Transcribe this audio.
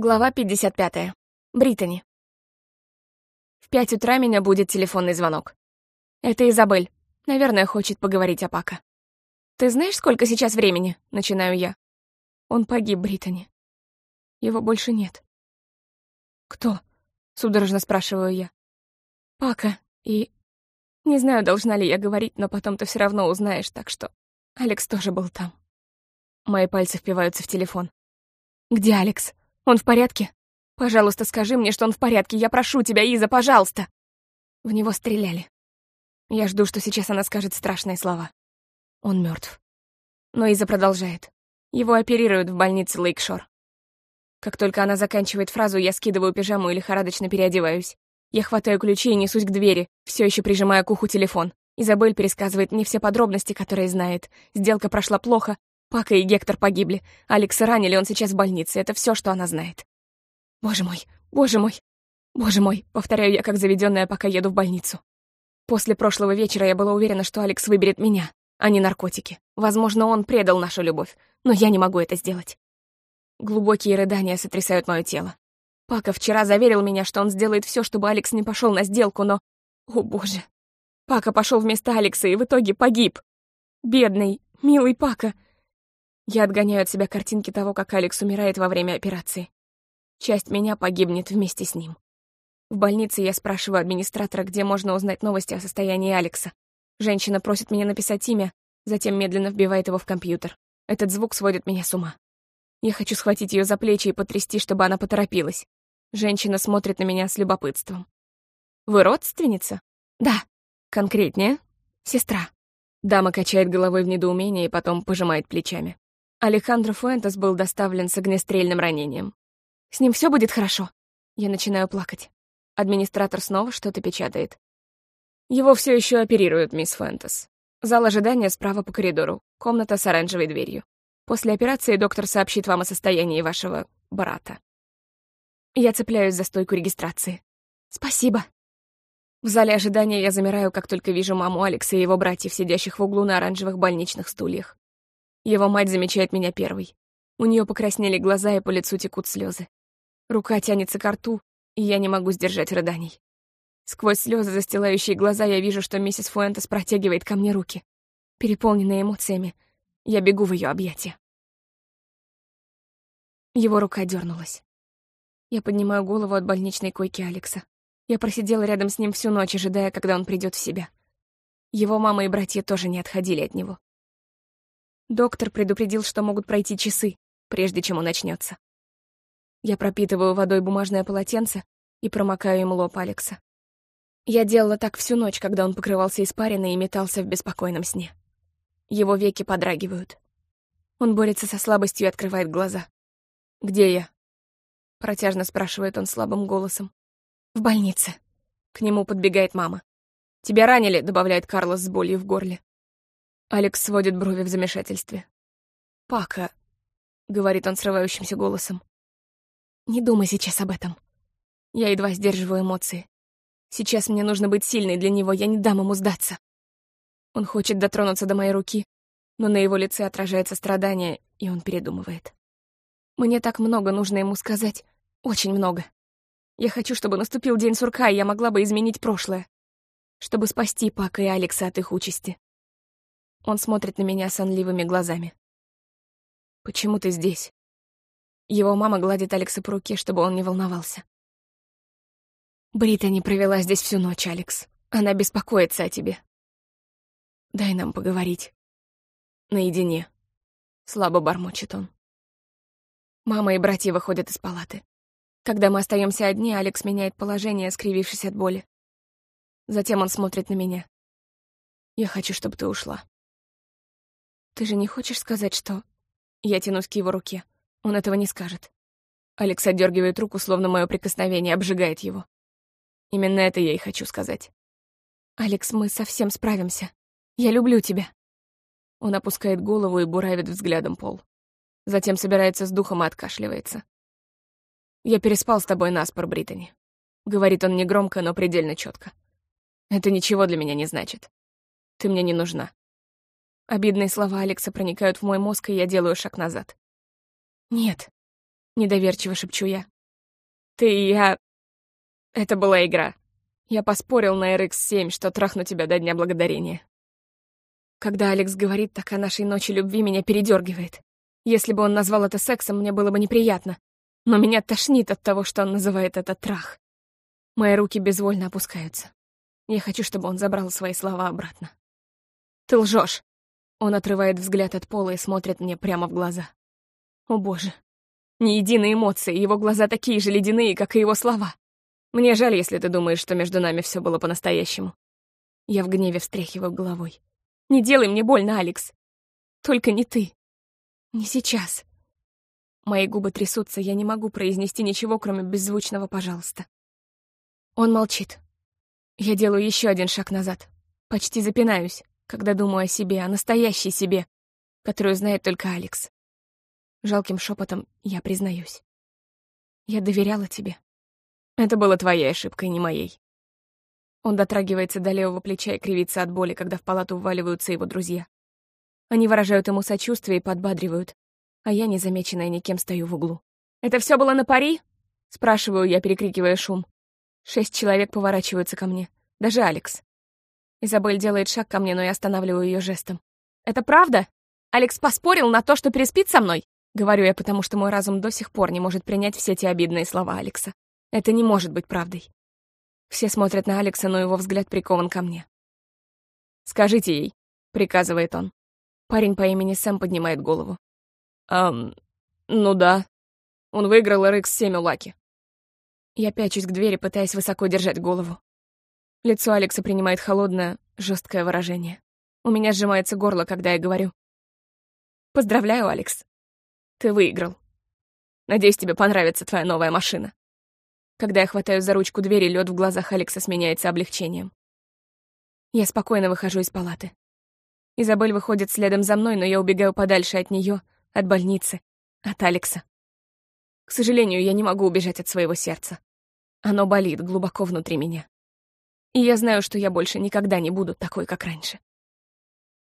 Глава 55. Британи. В пять утра меня будет телефонный звонок. Это Изабель. Наверное, хочет поговорить о Пака. «Ты знаешь, сколько сейчас времени?» — начинаю я. Он погиб, Британи. Его больше нет. «Кто?» — судорожно спрашиваю я. «Пака. И... Не знаю, должна ли я говорить, но потом ты все равно узнаешь, так что... Алекс тоже был там». Мои пальцы впиваются в телефон. «Где Алекс?» Он в порядке? Пожалуйста, скажи мне, что он в порядке. Я прошу тебя, Иза, пожалуйста. В него стреляли. Я жду, что сейчас она скажет страшные слова. Он мертв. Но Иза продолжает. Его оперируют в больнице Лейкшор. Как только она заканчивает фразу, я скидываю пижаму и лихорадочно переодеваюсь. Я хватаю ключи и несусь к двери, все еще прижимая к уху телефон. Изабель пересказывает мне все подробности, которые знает. Сделка прошла плохо, Пака и Гектор погибли. Алекса ранили, он сейчас в больнице. Это все, что она знает. Боже мой, боже мой, боже мой, повторяю я как заведенная, пока еду в больницу. После прошлого вечера я была уверена, что Алекс выберет меня, а не наркотики. Возможно, он предал нашу любовь, но я не могу это сделать. Глубокие рыдания сотрясают мое тело. Пака вчера заверил меня, что он сделает все, чтобы Алекс не пошел на сделку, но... О, боже. Пака пошел вместо Алекса и в итоге погиб. Бедный, милый Пака. Я отгоняю от себя картинки того, как Алекс умирает во время операции. Часть меня погибнет вместе с ним. В больнице я спрашиваю администратора, где можно узнать новости о состоянии Алекса. Женщина просит меня написать имя, затем медленно вбивает его в компьютер. Этот звук сводит меня с ума. Я хочу схватить ее за плечи и потрясти, чтобы она поторопилась. Женщина смотрит на меня с любопытством. «Вы родственница?» «Да». «Конкретнее?» «Сестра». Дама качает головой в недоумении и потом пожимает плечами. Алехандро Фуэнтес был доставлен с огнестрельным ранением. «С ним все будет хорошо?» Я начинаю плакать. Администратор снова что-то печатает. Его все еще оперируют, мисс Фуэнтес. Зал ожидания справа по коридору. Комната с оранжевой дверью. После операции доктор сообщит вам о состоянии вашего брата. Я цепляюсь за стойку регистрации. Спасибо. В зале ожидания я замираю, как только вижу маму Алекса и его братьев, сидящих в углу на оранжевых больничных стульях. Его мать замечает меня первой. У нее покраснели глаза, и по лицу текут слезы. Рука тянется к рту, и я не могу сдержать рыданий. Сквозь слезы, застилающие глаза, я вижу, что миссис Фуэнтес протягивает ко мне руки. Переполненная эмоциями, я бегу в ее объятия. Его рука дернулась. Я поднимаю голову от больничной койки Алекса. Я просидела рядом с ним всю ночь, ожидая, когда он придет в себя. Его мама и братья тоже не отходили от него. Доктор предупредил, что могут пройти часы, прежде чем он начнется. Я пропитываю водой бумажное полотенце и промокаю им лоб Алекса. Я делала так всю ночь, когда он покрывался испариной и метался в беспокойном сне. Его веки подрагивают. Он борется со слабостью и открывает глаза. «Где я?» Протяжно спрашивает он слабым голосом. «В больнице». К нему подбегает мама. «Тебя ранили», — добавляет Карлос с болью в горле. Алекс сводит брови в замешательстве. «Пака», — говорит он срывающимся голосом, — «не думай сейчас об этом. Я едва сдерживаю эмоции. Сейчас мне нужно быть сильной для него, я не дам ему сдаться». Он хочет дотронуться до моей руки, но на его лице отражается страдание, и он передумывает. Мне так много нужно ему сказать, очень много. Я хочу, чтобы наступил день сурка, и я могла бы изменить прошлое, чтобы спасти Пака и Алекса от их участи. Он смотрит на меня сонливыми глазами. «Почему ты здесь?» Его мама гладит Алекса по руке, чтобы он не волновался. «Британи провела здесь всю ночь, Алекс. Она беспокоится о тебе. Дай нам поговорить. Наедине». Слабо бормочет он. Мама и братья выходят из палаты. Когда мы остаемся одни, Алекс меняет положение, скривившись от боли. Затем он смотрит на меня. «Я хочу, чтобы ты ушла». «Ты же не хочешь сказать, что...» Я тянусь к его руке. Он этого не скажет. Алекс отдергивает руку, словно мое прикосновение обжигает его. Именно это я и хочу сказать. «Алекс, мы совсем справимся. Я люблю тебя». Он опускает голову и буравит взглядом пол. Затем собирается с духом и откашливается. «Я переспал с тобой наспор, Британи», — говорит он негромко, но предельно четко. «Это ничего для меня не значит. Ты мне не нужна. Обидные слова Алекса проникают в мой мозг, и я делаю шаг назад. Нет. Недоверчиво шепчу я. Ты и я... Это была игра. Я поспорил на RX-7, что трахну тебя до Дня Благодарения. Когда Алекс говорит так о нашей ночи любви, меня передергивает. Если бы он назвал это сексом, мне было бы неприятно. Но меня тошнит от того, что он называет это трах. Мои руки безвольно опускаются. Я хочу, чтобы он забрал свои слова обратно. Ты лжешь. Он отрывает взгляд от пола и смотрит мне прямо в глаза. О боже. Ни единой эмоции, его глаза такие же ледяные, как и его слова. Мне жаль, если ты думаешь, что между нами все было по-настоящему. Я в гневе встряхиваю головой. Не делай мне больно, Алекс. Только не ты. Не сейчас. Мои губы трясутся, я не могу произнести ничего, кроме беззвучного «пожалуйста». Он молчит. Я делаю еще один шаг назад. Почти запинаюсь, когда думаю о себе, о настоящей себе, которую знает только Алекс. Жалким шепотом я признаюсь. Я доверяла тебе. Это была твоей ошибкой, не моей. Он дотрагивается до левого плеча и кривится от боли, когда в палату вваливаются его друзья. Они выражают ему сочувствие и подбадривают, а я, незамеченная никем, стою в углу. «Это все было на пари?» — спрашиваю я, перекрикивая шум. Шесть человек поворачиваются ко мне, даже Алекс. Изабель делает шаг ко мне, но я останавливаю ее жестом. «Это правда? Алекс поспорил на то, что переспит со мной?» Говорю я, потому что мой разум до сих пор не может принять все эти обидные слова Алекса. Это не может быть правдой. Все смотрят на Алекса, но его взгляд прикован ко мне. «Скажите ей», — приказывает он. Парень по имени Сэм поднимает голову. «Эм, ну да. Он выиграл RX-7 у Лаки». Я пячусь к двери, пытаясь высоко держать голову. Лицо Алекса принимает холодное, жесткое выражение. У меня сжимается горло, когда я говорю. «Поздравляю, Алекс. Ты выиграл. Надеюсь, тебе понравится твоя новая машина». Когда я хватаю за ручку двери, лед в глазах Алекса сменяется облегчением. Я спокойно выхожу из палаты. Изабель выходит следом за мной, но я убегаю подальше от нее, от больницы, от Алекса. К сожалению, я не могу убежать от своего сердца. Оно болит глубоко внутри меня. И я знаю, что я больше никогда не буду такой, как раньше.